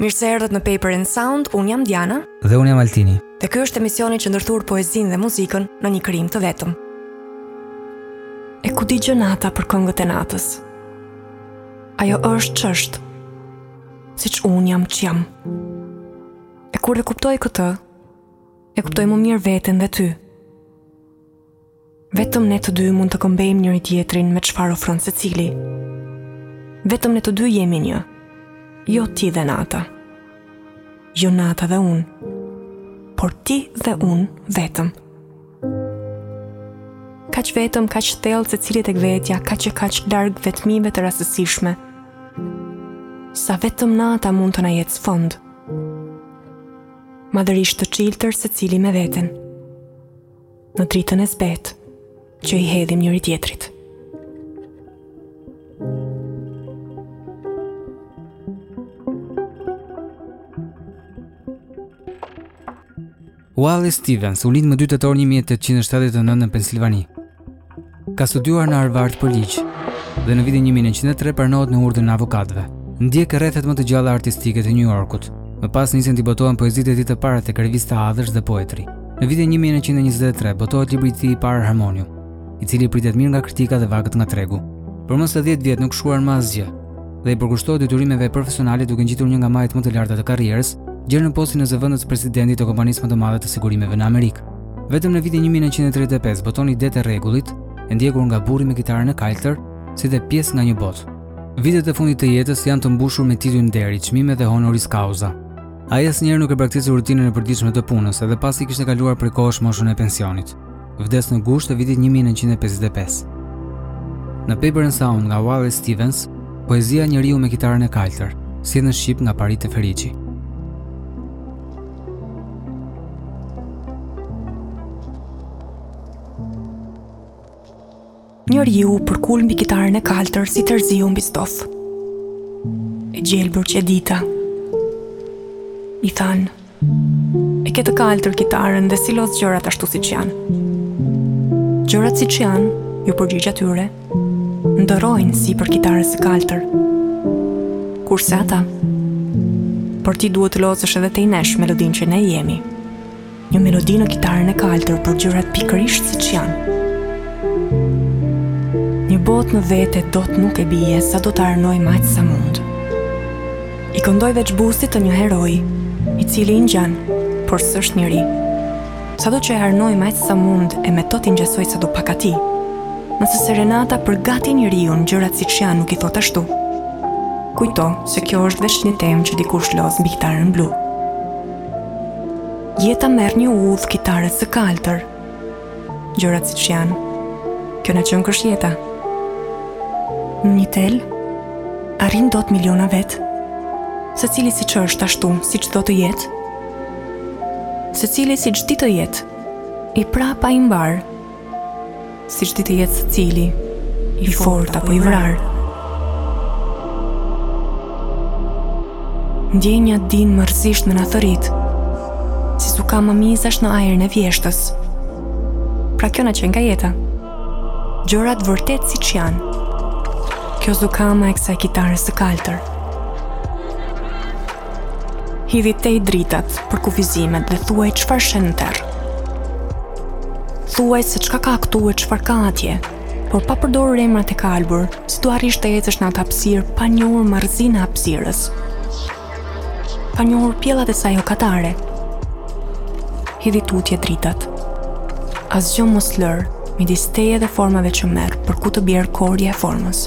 Mirë se erdhët në Paper and Sound, unë jam Diana dhe unë jam Altini. Dhe ky është emisioni që ndërthur poezinë dhe muzikën në një krijim të vetëm. E ku di gjë nata për këngët e natës? Ajo është ç'është. Siç unë jam ç'jam. E kur e kuptoj këtë, e kuptoj më mirë veten dhe ty. Vetëm ne të dy mund të këmbejmë njëri tjetrin me çfarë ofron secili. Vetëm ne të dy jemi një. Jo ti dhe Nata. Jo Nata dhe unë. Por ti dhe unë vetëm. Kaq vetëm, kaq thellë secili tek vetja, kaq e kaq larg vetmive të rastësishme. Sa vetëm Nata mund të na jetë sfond. Madhërisht të çiltër secili me veten. në dritën e zbehtë që i hedhim njëri tjetrit. Wallace Stevens u lind më 2 tetor 1879 në Pensilvani. Ka studiuar në Harvard për ligj dhe në vitin 1903 pranohet në urdhën e avokatëve. Ndjek rrethet më të gjalla artistike të New Yorkut. Më pas nisin t'i botohen poezitë e tij të para tek revista Others dhe Poetry. Në vitin 1923 botohet libri i tij i parë Harmonium, i cili pritet mirë nga kritika dhe vakët nga tregu. Për më se 10 vjet nuk shkruan më asgjë dhe i përkushtohet detyrimeve profesionale duke ngjitur një nga majat më të larta të karrierës, gjer në postin e zëvendëspresidentit të kompanisë më të madhe të sigurimeve në Amerikë. Vetëm në vitin 1935 boton Idetë e rregullit, e ndjekur nga burri me kitarën e kaltër, si dhe pjesë nga një botë. Vitet e fundit të jetës janë të mbushur me tituj nderi, çmime dhe honoris causa. Ai asnjëherë nuk e braktisi rutinën e përditshme të punës, edhe pasi kishte kaluar prej kohësh moshën e pensionit. Vdes në gusht të vitit 1955. Në Paper and Sound nga Wallace Stevens, poezia njeriu me kitarën e kaltër, sjellë në shqip nga Parid Teferiçi. Njeriu përkul mbi kitarën e kaltër si terziu mbi stof. E gjelbër qe dita. I thanë, e ke të kaltër kitarën dhe s'i loz gjërat ashtu siç janë. Gjërat siç janë, iu përgjigj atyre, ndërrojnë sipër kitarës së kaltër. Kurse ata, por ti duhet të lozësh edhe tej nesh melodinë që ne jemi. Një melodi në kitarën e kaltër për gjërat pikërisht siç janë. Një botë në vete dot nuk e bije sado ta arnoj mjaft sa mund. I këndoj veç bustit të një heroi, i cili i ngjan, por s'është njeri. Sado që e arnoj, ma aq sa mund e me to t'i ngjasoj sado pak atij. Nëse serenata për gati- njeriun gjërat siç janë nuk i thotë ashtu. Kujto se kjo është veç një temë që dikush loz mbi kitarën blu. Jeta merr një udhë kitarës së kaltër. Gjërat siç janë. Kjo na qënkësh jeta. Në një tel, arrin dot miliona vet. Secili siç është ashtu, siç do të jetë, Secili siç di të jetë, i prapë a i mbarë, siç di të jetë secili, i fortë apo i vrarë. Ndjenja di marrëzisht të na thërritë, si zukamë mizash në ajrin e vjeshtës. Pra kjo na qenka jeta, gjërat vërtet siç janë. Kjo zukama e kësaj kitare të kaltër. Hidhi tej dritat, përkufizimet dhe thuaj çfarë sheh në terr. Thuaj se çka ka këtu e çfarë ka atje, por pa përdorur emrat e kalbur, si t'arrish të ecësh në atë hapësirë pa njohur marrëzinë e hapësirës. Pa njohur pjellat e saj hokatare. Hidhi tutje dritat. Asgjë mos lër midis teje dhe formave që merr, porsa të bjerë korja e formës.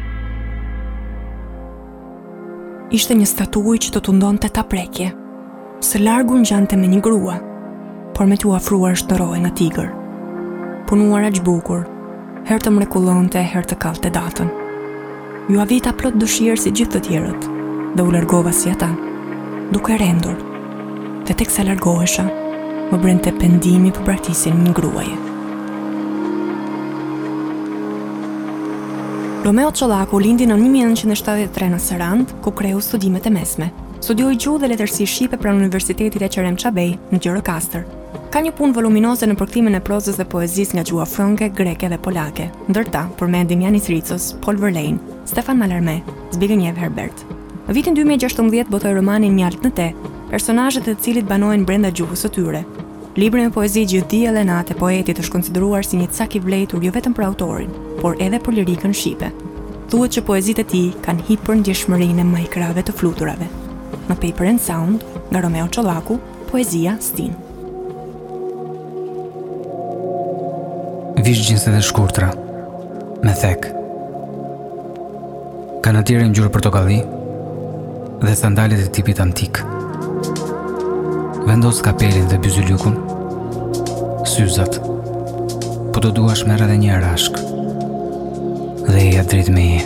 Ishte një statujë që të tundonte ta prekje. Së largu ngjante me një grua, por me t'u afruar shndërrohej në tigër. Punuar aqë bukur, herë të mrekullonte, herë të kallte datën. Iu avita plot dëshirë si gjithë të tjerët, dhe u largova si ata, duke rendur. Dhe teksa largohesha, më brente pendimi për braktisjen e një gruaje. Romeo Çollaku lindi në 1973 në Sarandë, ku kreu studimet e mesme. Studioi gjuhë dhe letërsi shqipe pranë Universitetit Eqrem Çabej në Gjirokastër. Ka një punë voluminoze në përkthimin e prozës dhe poezisë nga gjuha frënge, greke dhe polake. Ndër ta, përmendim Janis Ricos, Paul Verlaine, Stefan Mallarmé, Zbigniew Herbert. Në vitin dy mijë e gjashtëmbëdhjetë botoi romanin Mjaltë në teh, personazhet e të cilit banojnë brenda gjuhës së tyre. Libri me poezi Gjithë diell e natë i poetit është konsideruar si një cak i vyer jo vetëm për autorin, por edhe për lirikën shqipe. Thuhet që poezitë e tij kanë hiperndjeshmërinë e majë krahëve të fluturave. Në Paper and Sound, nga Romeo Çollaku, Poezia Stinë. Vish xhinset e shkurtra, me thekë. Kanatieren ngjyrë portokalli dhe sandalet e tipit antik. Vendos kapelën dhe byzylykun, syzat, po të duash merr edhe një rrashkë dhe eja drejt meje.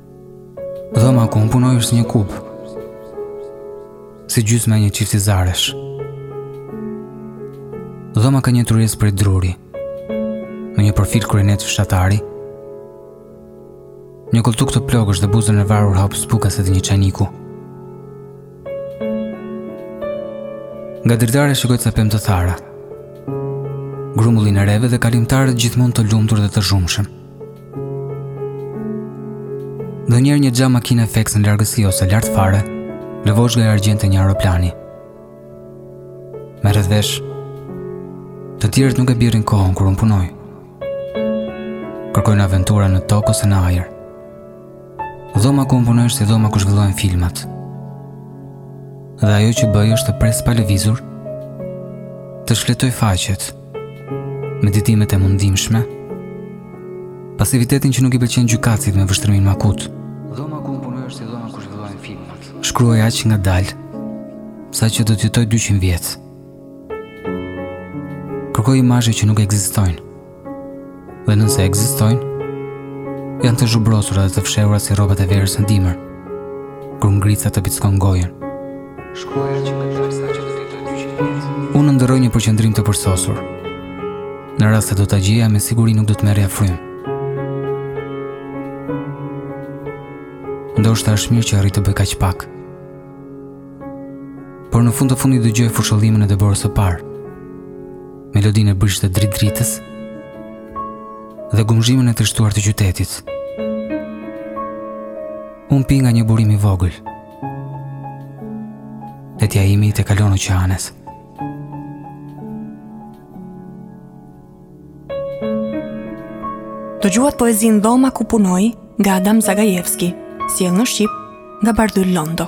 Dhoma ku unë punoj është si një kub Si gjysma e një çifti zaresh Dhoma ka një tryezë prej druri Me një profil kryeneç fshatari Një kolltuk të plogësht dhe buzën e varur habsburgase të një çajniku Nga dritarja shikoj ca pemë të thara Grumullin e reve dhe kalimtarët gjithmonë të lumtur dhe të zhurmshëm Ndonjëherë një xham makine feks në largësi ose lartë fare, lëvozhga e argjendtë e një aeroplani. Merret vesh, të tjerët nuk e bjerrin kohën kur unë punoj. Kërkojnë aventura në tokë ose në ajër. Dhoma ku unë punoj është si dhoma ku zhvillohen filmat. Dhe ajo që bëj është të pres pa lëvizur, të shfletoj faqet. Meditimet e mundimshme Pasivitetin që nuk i pëlqen gjykatësit me vështrimin makut Dhoma ku punoj është si dhoma ku zhvillohen filmat Shkruaj aq ngadalë Sa që do të jetoj 200 vjet Kërkoj imazhe që nuk ekzistojnë Dhe nëse ekzistojnë Janë të zhubrosura dhe të fshehura si rrobat e verës në dimër Kur ngrica të pickon gojën. Shkruaj aq me nxitim sa që do të jetoj 200 vjet. Unë ëndërroj një përqendrim të përsosur. Në rast se do ta gjeja, me siguri nuk do të merrja frymë. Ndoshta është mirë që arrij të bëj kaq pak. Por në fund të fundit dëgjoj fishkëllimën e dëborës së parë. melodinë e brishtë të drit dritës dhe gumëzhimën e trishtuar të qytetit. Unë pi nga një burim i vogël. Etja ime tejkalon oqeanet. Dëgjuat poezinë dhoma ku punoj nga Adam Zagajevski, sjellë në shqip nga Bardhyl Londo.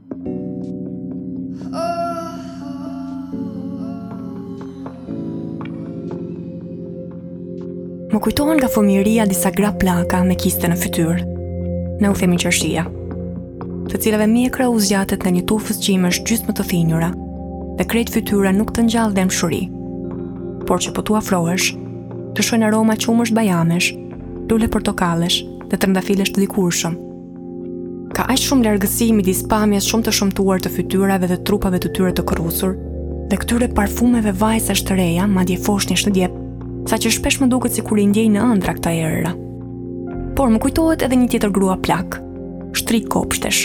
Më kujtohen nga fëmijëria disa gra plaka me kiste në fytyrë. Ne u themi qershia. Të cilave mjekrra u zgjatet nga një tufëz qimesh gjysmë të thinjura dhe krejt fytyra nuk të ngjall dhembshuri. Por që po t'u afrohesh, lëshojnë aroma qumësht bajamesh, lule portokallesh dhe trëndafilash të dikurshëm. Ka aq shumë largësi midis pamjes shumë të shëmtuar të fytyrave dhe trupave të tyre të kërrusur, dhe këtyre parfumeve vajzash të reja, madje foshnjash në djep, sa që shpesh më duket sikur i ndjej në ëndrra këto erëra. Por më kujtohet edhe një tjetër grua plakë, shtrigë kopshtesh,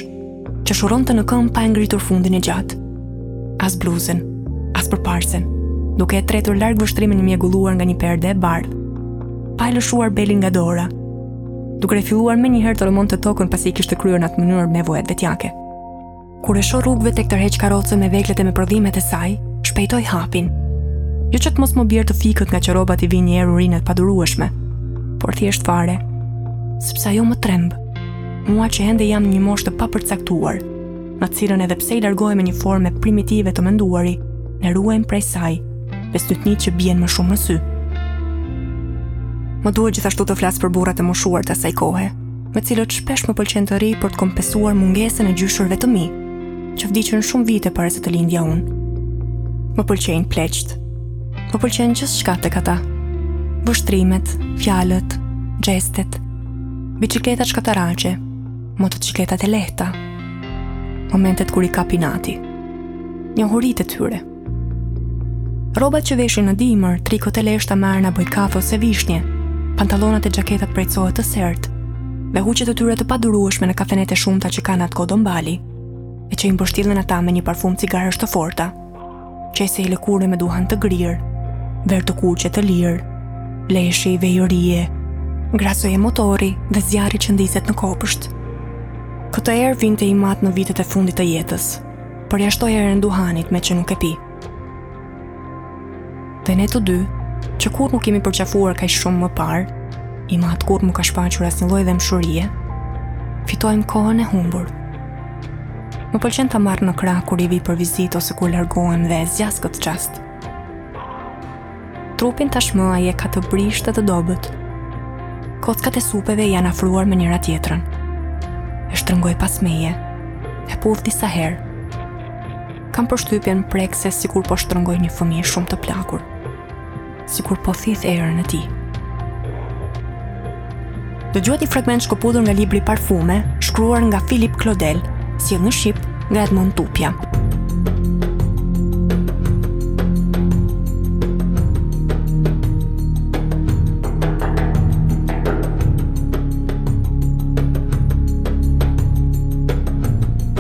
që shurronte në këmbë pa e ngritur fundin e gjatë. As bluzën, as përparsen, duke e tretur larg vështrimin e mjegulluar nga një perde e bardhë, pa e lëshuar belin nga dora, duke rifilluar menjëherë të rrëmonte tokën pasi i kishte kryer në atë mënyrë nevojat vetjake. Kur e shoh rrugëve tek tërheq karrocën me veglat e me prodhimet e saj, shpejtoj hapin. Jo që të mos më bjerë të fikët ngaqë rrobat i vijnë një erë urine të padurueshme, por thjesht fare, sepse ajo më tremb, mua që ende jam në një moshë të papërcaktuar, në të cilën edhe pse i largohemi një forme primitive të menduari, ne ruajmë prej saj, bestytnitë që bien më shumë në sy. Më duhet gjithashtu të flas për burrat e moshuar të asaj kohe, me të cilët shpesh më pëlqen të rri për të kompensuar mungesën e gjyshërve të mi, që vdiqën shumë vite para se të lindja unë. Më pëlqejnë pleqtë. Më pëlqen gjithçka tek ata. Vështrimet, fjalët, gjestet, biçikletat shkatarraqe, motocikletat e lehta, momentet kur i kap inati, njohuritë e tyre. Rrobat që veshin në dimër, trikot e leshta me arna bojë kafe ose vishnje, pantalonat e xhaketat prej cohe të sertë, dhe huqet e tyre të padurueshme në kafenetë e shumta që kanë atë kohë Dombali, e që i mbështjellin ata me një parfum cigaresh të forta. qeseje lëkure me duhan të grirë, verë të kuqe të lirë, leshi, vejërie, grasoje motori dhe zjarri që ndizet në kopsht. Këtë erë vinte im atë në vitet e fundit të jetës, përjashto erën e duhanit meqë nuk e pi. Dhe ne të dy, që kurrë nuk jemi përqafuar kaq shumë më parë, im atë kurrë nuk ka shfaqur asnjë lloj dhembshurie, fitojmë kohën e humbur. Më pëlqen ta marr në krahë kur i vij për vizitë ose kur largohem dhe e zgjas këtë çast. Trupin tashmë ai e ka të brishtë, të dobët. Kockat e supeve janë afruar me njëra-tjetrën. E shtrëngoj pas meje, e puth disa herë, Kam përshtypjen prekëse sikur po shtrëngoj një fëmijë shumë të plakur. Sikur po thith erën e tij. Dëgjuat një fragment shkëputur nga libri Parfume, shkruar nga Filip Klodel, sjellë në shqip nga Edmond Tupja.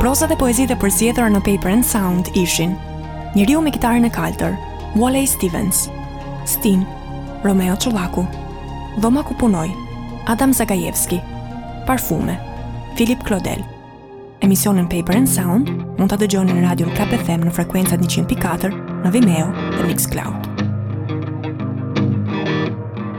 Proza dhe poezitë e përzgjedhura në Paper and Sound ishin Njeriu me kitarën e kaltër, Wallace Stevens, Stinë, Romeo Çollaku, Dhoma ku punoj, Adam Zagajevski, Parfume, Filip Klodel. Emisionin Paper and Sound mund ta dëgjoni në Radio Club FM në frekuencat 100.4 në Vimeo dhe Mixcloud.